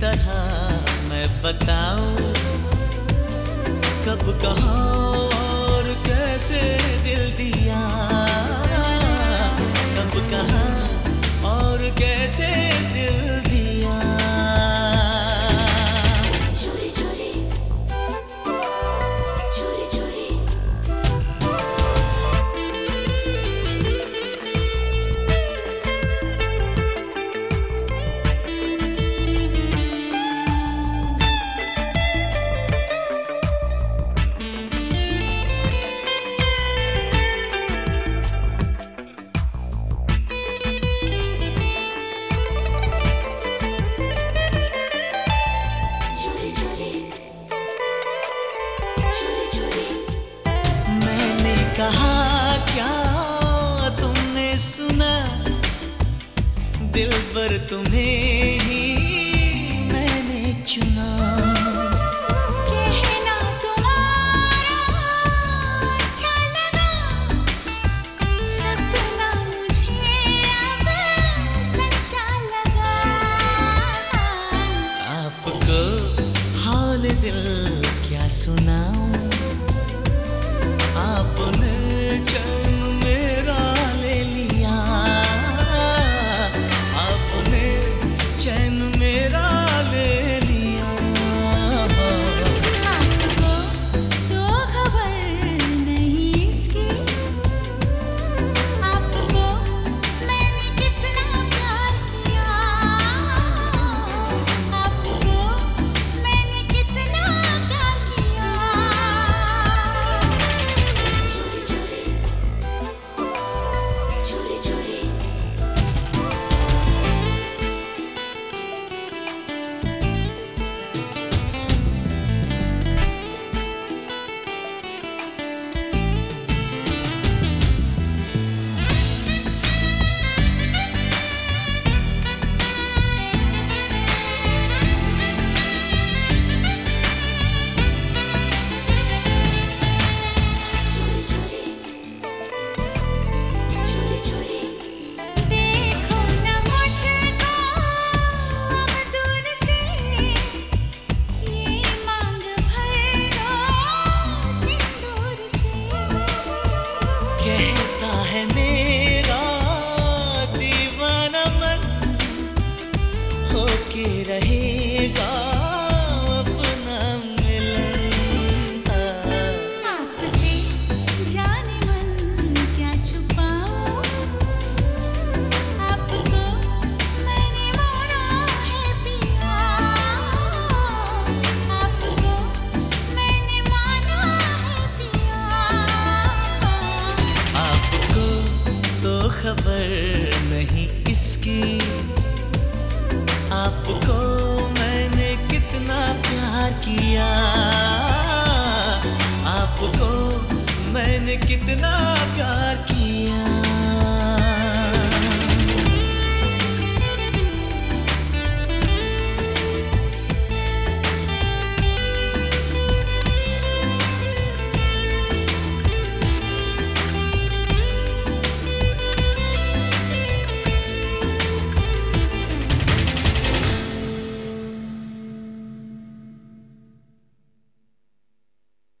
तरह मैं बताऊँ? कब कहा और कैसे दिल दिया? तुम्हें के रहे कितना प्यार किया।